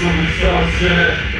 some sauce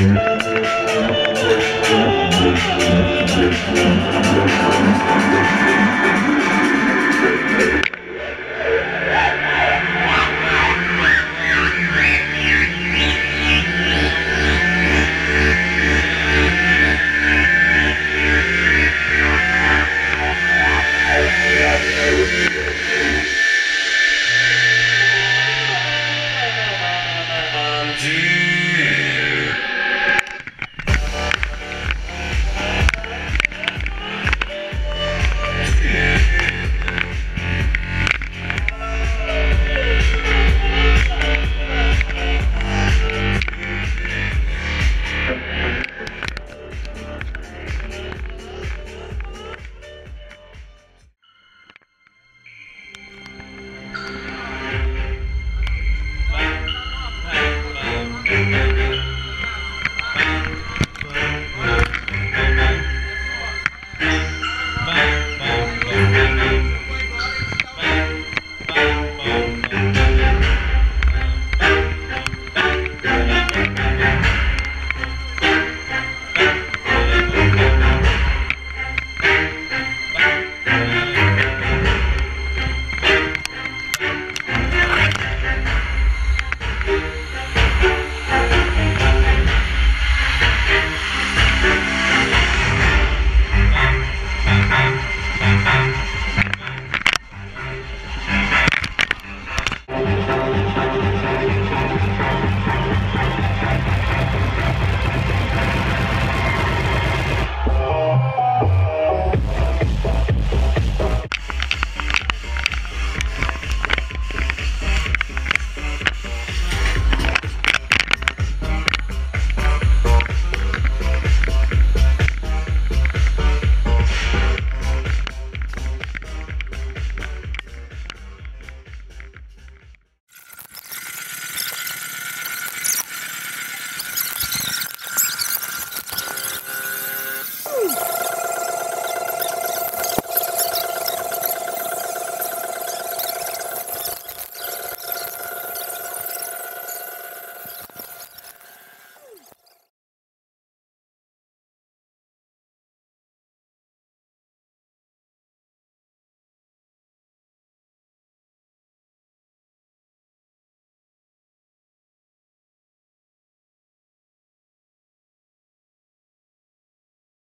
Thank you.